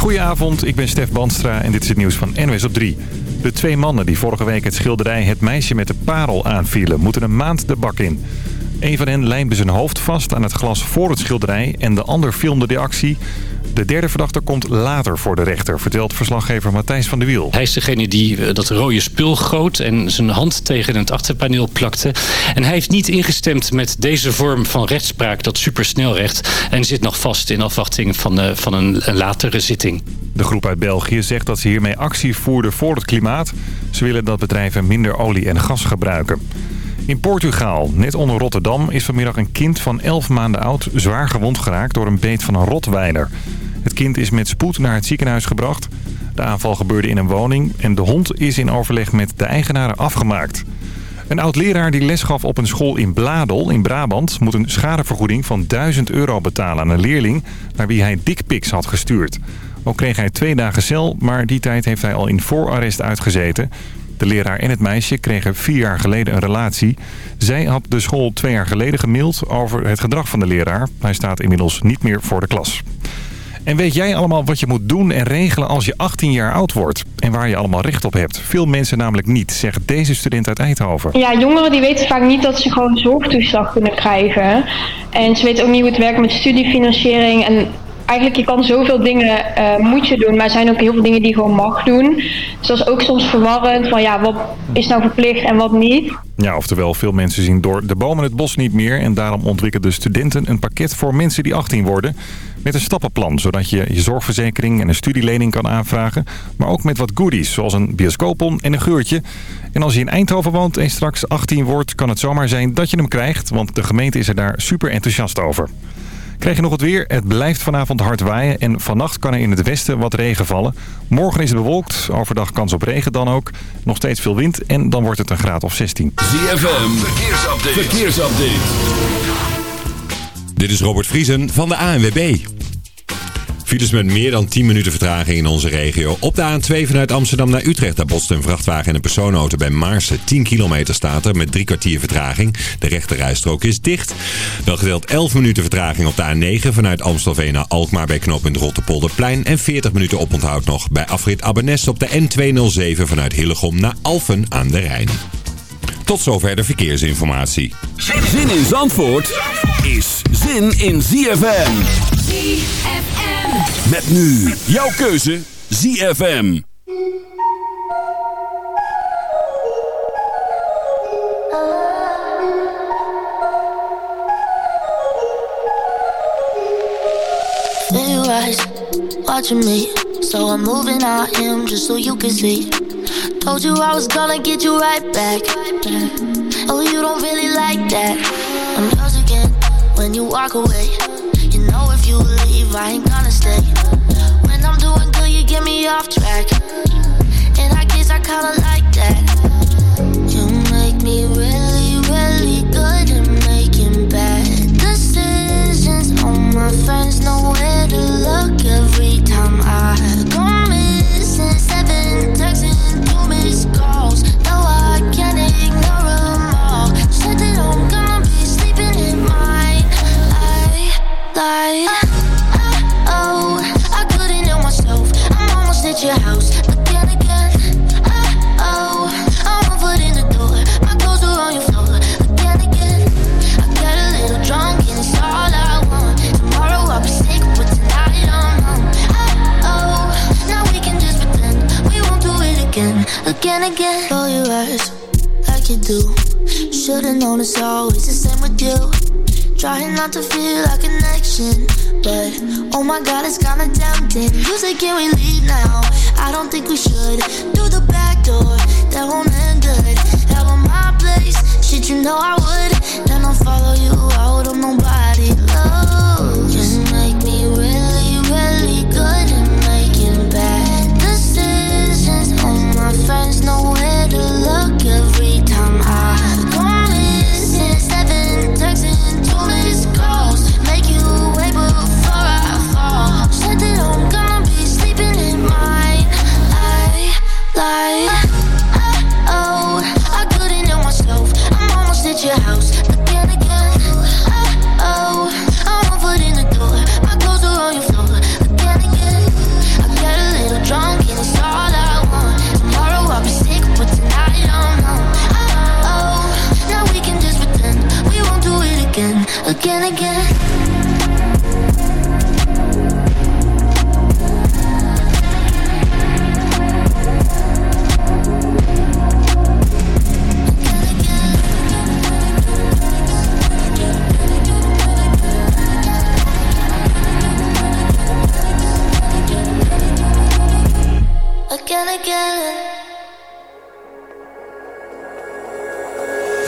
Goedenavond, ik ben Stef Banstra en dit is het nieuws van NWS op 3. De twee mannen die vorige week het schilderij Het Meisje met de Parel aanvielen... moeten een maand de bak in. Een van hen lijmde zijn hoofd vast aan het glas voor het schilderij... en de ander filmde de actie. De derde verdachte komt later voor de rechter, vertelt verslaggever Matthijs van der Wiel. Hij is degene die eh, dat rode spul goot en zijn hand tegen het achterpaneel plakte. En hij heeft niet ingestemd met deze vorm van rechtspraak, dat supersnelrecht. En zit nog vast in afwachting van, uh, van een, een latere zitting. De groep uit België zegt dat ze hiermee actie voerden voor het klimaat. Ze willen dat bedrijven minder olie en gas gebruiken. In Portugal, net onder Rotterdam, is vanmiddag een kind van 11 maanden oud zwaar gewond geraakt door een beet van een rotweiler. Het kind is met spoed naar het ziekenhuis gebracht. De aanval gebeurde in een woning en de hond is in overleg met de eigenaren afgemaakt. Een oud-leraar die les gaf op een school in Bladel in Brabant... moet een schadevergoeding van 1000 euro betalen aan een leerling... naar wie hij dickpics had gestuurd. Ook kreeg hij twee dagen cel, maar die tijd heeft hij al in voorarrest uitgezeten. De leraar en het meisje kregen vier jaar geleden een relatie. Zij had de school twee jaar geleden gemaild over het gedrag van de leraar. Hij staat inmiddels niet meer voor de klas. En weet jij allemaal wat je moet doen en regelen als je 18 jaar oud wordt? En waar je allemaal recht op hebt? Veel mensen namelijk niet, zegt deze student uit Eindhoven. Ja, jongeren die weten vaak niet dat ze gewoon zorgtoeslag kunnen krijgen. En ze weten ook niet hoe het werkt met studiefinanciering. En eigenlijk je kan zoveel dingen uh, moet je doen, maar er zijn ook heel veel dingen die je gewoon mag doen. Dus dat is ook soms verwarrend van ja, wat is nou verplicht en wat niet. Ja, oftewel veel mensen zien door de bomen het bos niet meer en daarom ontwikkelen studenten een pakket voor mensen die 18 worden met een stappenplan, zodat je je zorgverzekering en een studielening kan aanvragen. Maar ook met wat goodies, zoals een bioscoopon en een geurtje. En als je in Eindhoven woont en straks 18 wordt, kan het zomaar zijn dat je hem krijgt. Want de gemeente is er daar super enthousiast over. Krijg je nog het weer? Het blijft vanavond hard waaien en vannacht kan er in het westen wat regen vallen. Morgen is het bewolkt, overdag kans op regen dan ook. Nog steeds veel wind en dan wordt het een graad of 16. ZFM, verkeersupdate. verkeersupdate. Dit is Robert Vriesen van de ANWB. Files met meer dan 10 minuten vertraging in onze regio. Op de A2 vanuit Amsterdam naar Utrecht. Daar botst een vrachtwagen en een persoonauto bij Maarsen. 10 kilometer staat er met drie kwartier vertraging. De rechterrijstrook is dicht. Dan gedeeld 11 minuten vertraging op de A9 vanuit Amstelveen naar Alkmaar bij knooppunt Rotterpolderplein. En 40 minuten oponthoud nog bij afrit Abbenes op de N207 vanuit Hillegom naar Alphen aan de Rijn. Tot zover de verkeersinformatie. Zin in Zandvoort is zin in ZFM. ZFM. Met nu jouw keuze ZFM. Watching me, so I'm moving out him just so you can see. Told you I was gonna get you right back. Oh, you don't really like that. I'm yours again when you walk away. Know if you leave, I ain't gonna stay. When I'm doing good, you get me off track. And I guess I kinda like that. You make me really, really good at making bad decisions. All my friends know where to look every time Trying not to feel a connection, but oh my god, it's kinda tempting. You say, can we leave now? I don't think we should. Through the back door, that won't end good. Have on my place, shit, you know I would. Then I'll follow you out on nobody knows.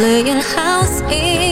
playing house in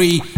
agree,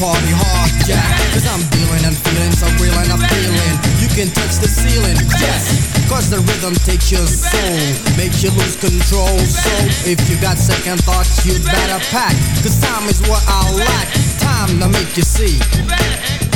party hard, yeah. Cause I'm dealing and feeling so real and appealing. You can touch the ceiling, yes. Cause the rhythm takes your soul Makes you lose control. So if you got second thoughts You'd better pack. Cause time is what I lack. Time to make you see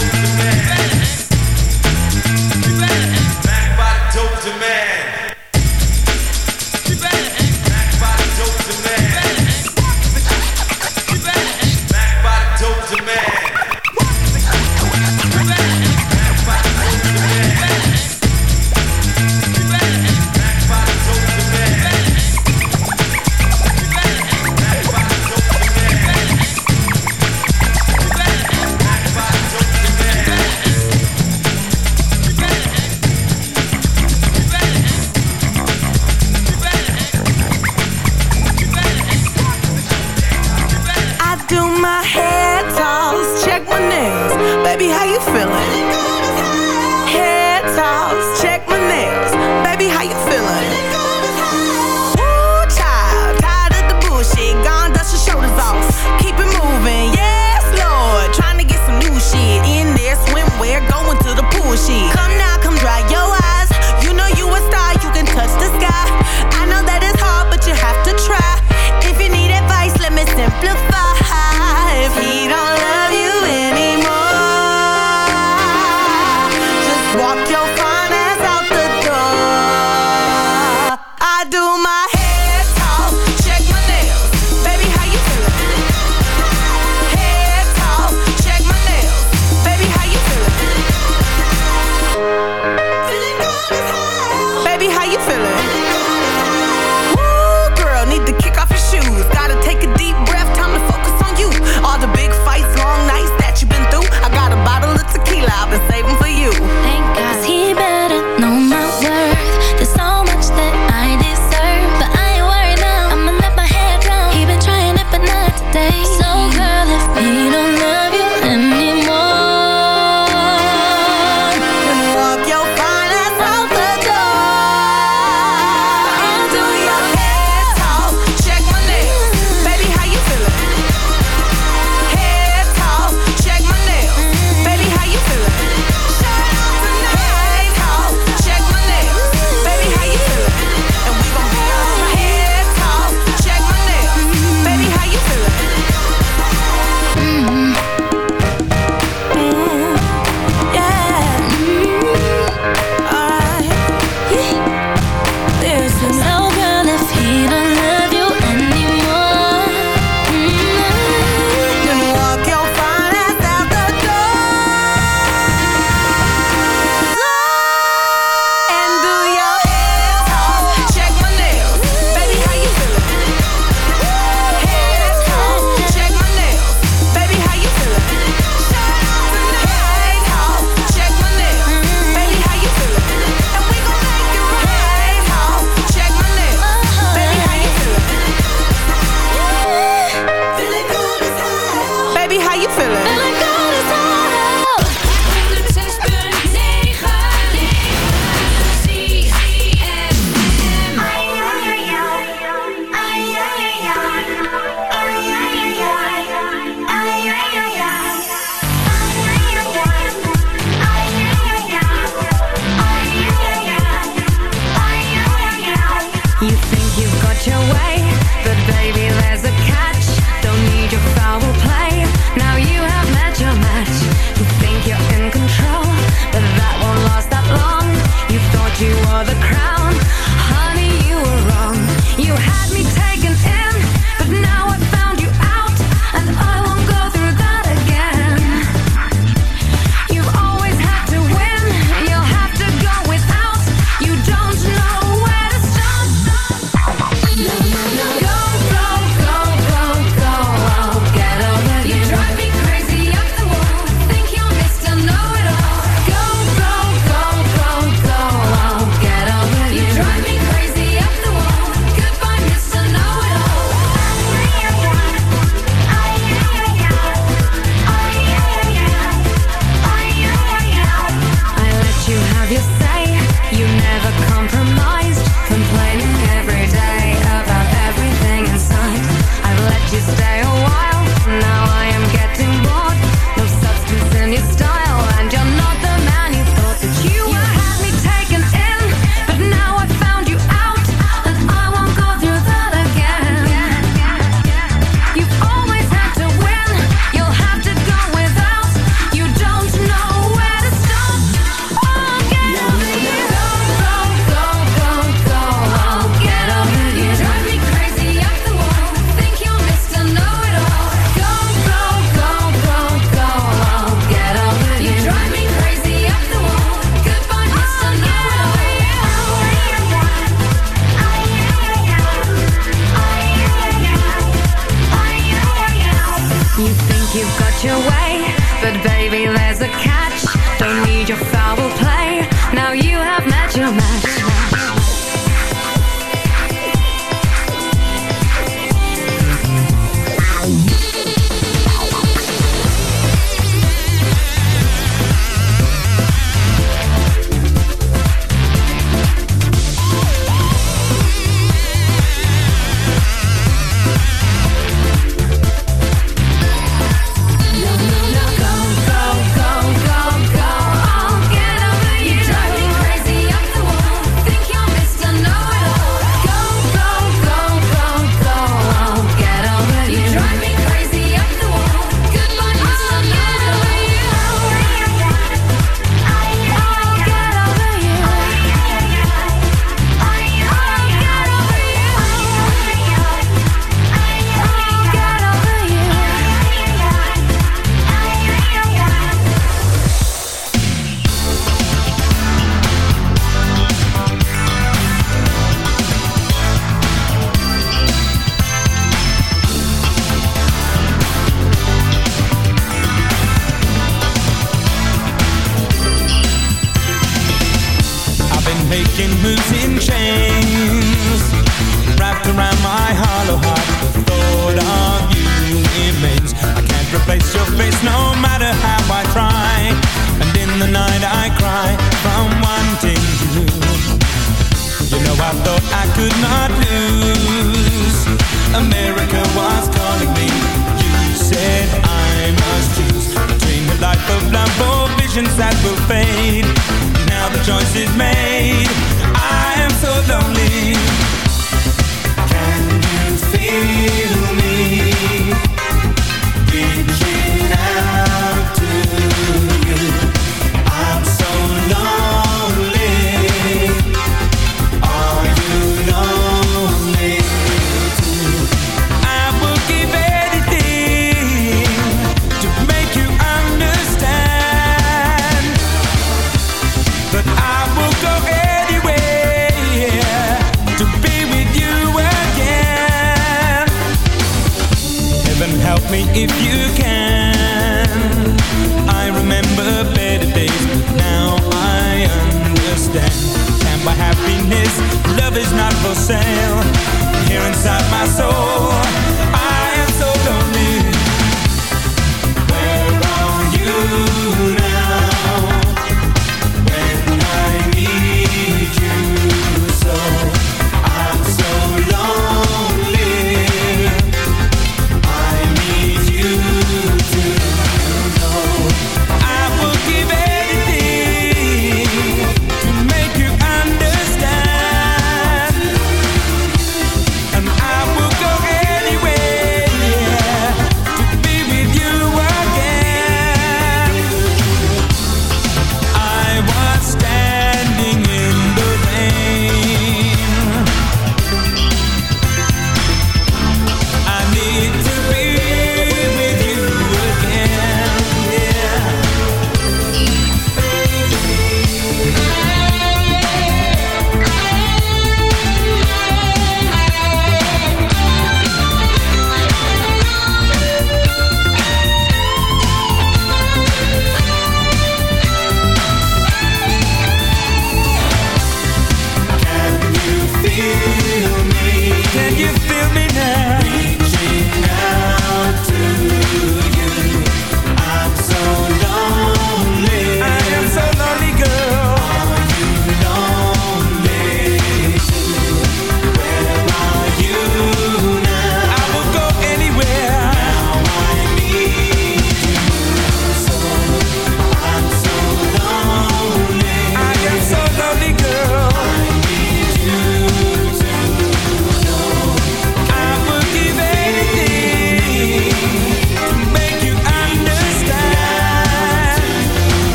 Thank you.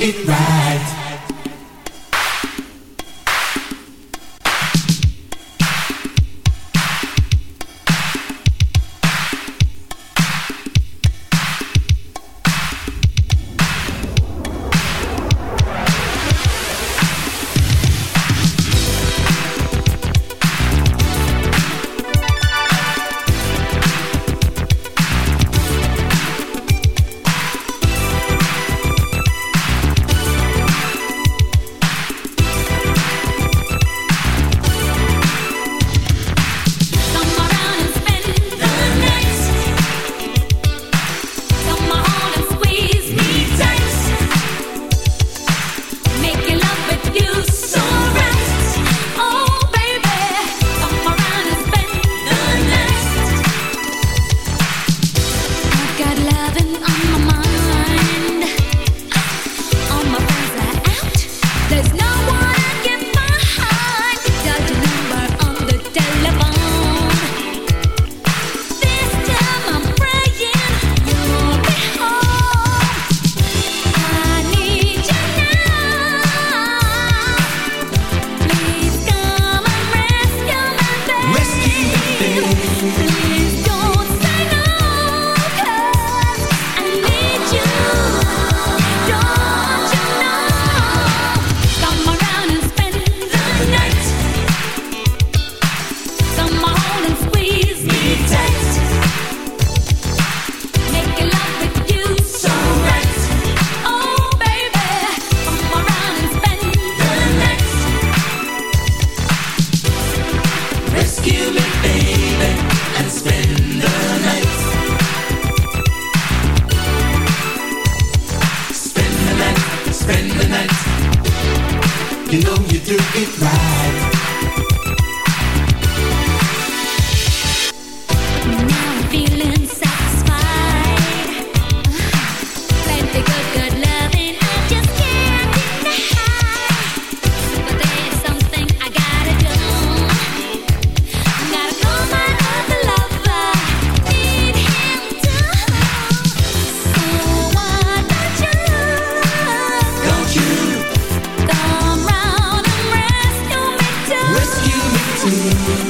it right.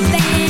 something.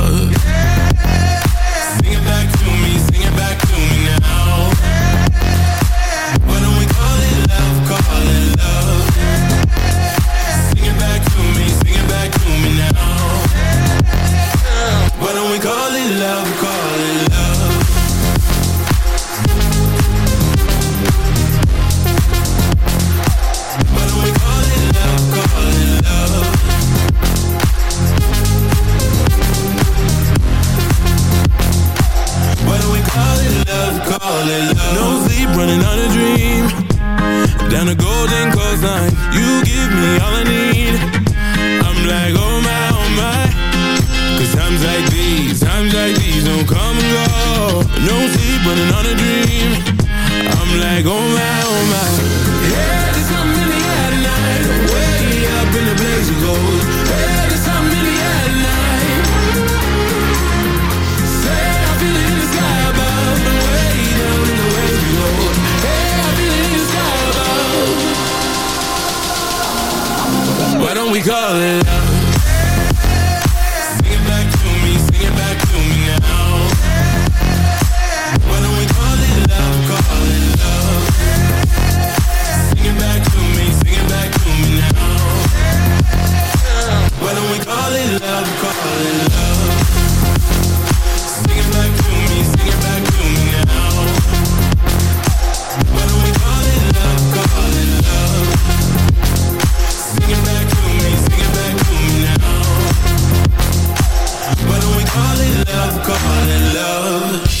Call it love, call it love.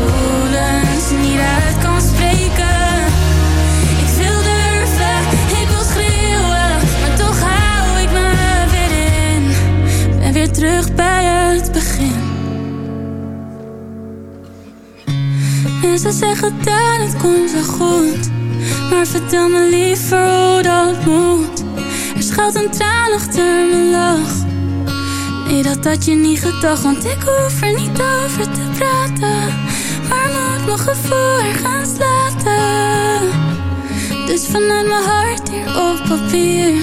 gevoelens niet uit kan spreken. Ik wil durven, ik wil schreeuwen, maar toch hou ik me weer in. Ben weer terug bij het begin. Mensen zeggen dat het komt wel goed, maar vertel me liever hoe dat moet. Er schuilt een traan achter mijn lach. Nee, dat had je niet gedacht, want ik hoef er niet over te praten. Maar moet mijn gevoel gaan slaten. Dus vanuit mijn hart hier op papier.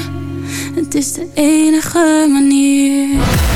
Het is de enige manier.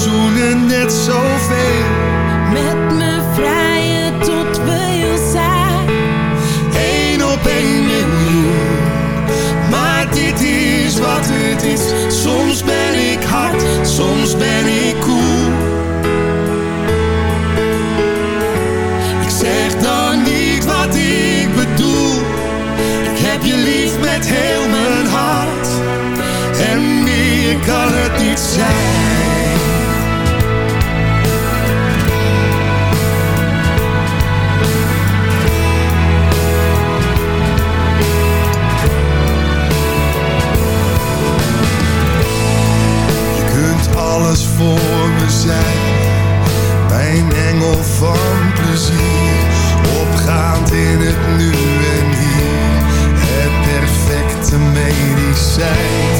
zoenen net zoveel. Met me vrije tot we heel zijn. Eén op één miljoen. Maar dit is wat het is. Soms ben ik hard, soms ben ik koel. Ik zeg dan niet wat ik bedoel. Ik heb je lief met heel mijn hart. En meer kan het niet zijn. in het nu en hier. Het perfecte medicijn.